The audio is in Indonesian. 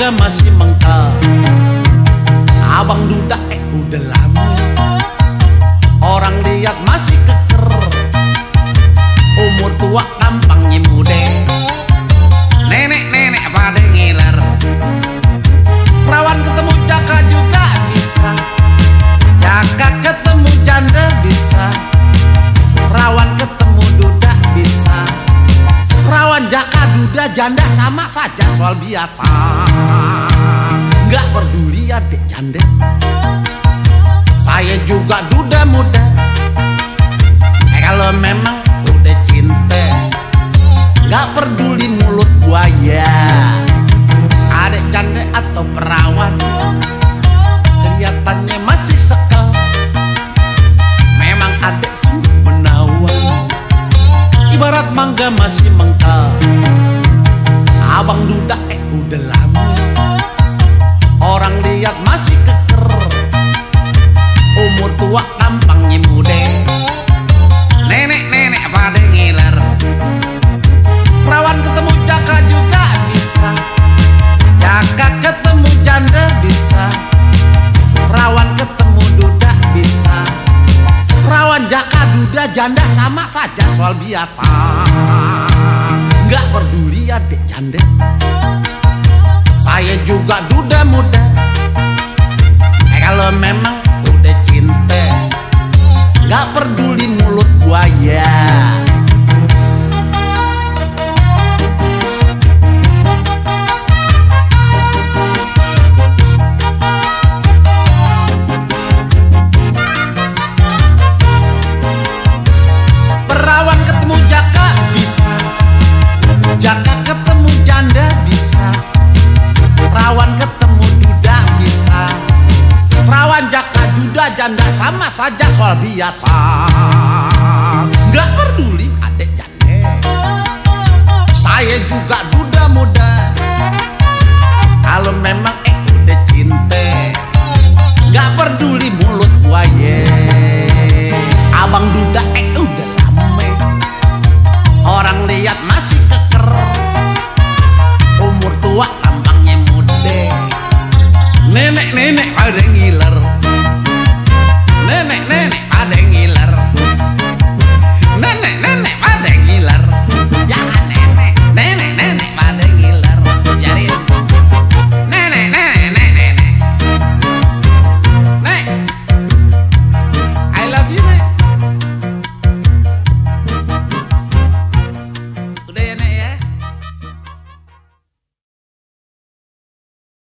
juga masih mengkal. Abang duda eh udah lama. Orang lihat masih keker. Umur tua tampangnya muda. Nenek-nenek pada ngiler. Perawan ketemu jaka juga bisa. Jaka ketemu janda bisa. Perawan ketemu duda bisa. Perawan jaka duda janda sama saja soal biasa. Gak peduli adik janda Saya juga duda muda. Eh, Kalau memang udah cinta Gak peduli mulut buaya. Adek janda atau perawan Kelihatannya masih sekel Memang adek sungguh menawan. Ibarat mangga masih mengkal. Abang duda eh udah lama duda janda sama saja soal biasa. Gak peduli adik janda. Saya juga duda muda. Eh, Kalau memang janda sama saja soal biasa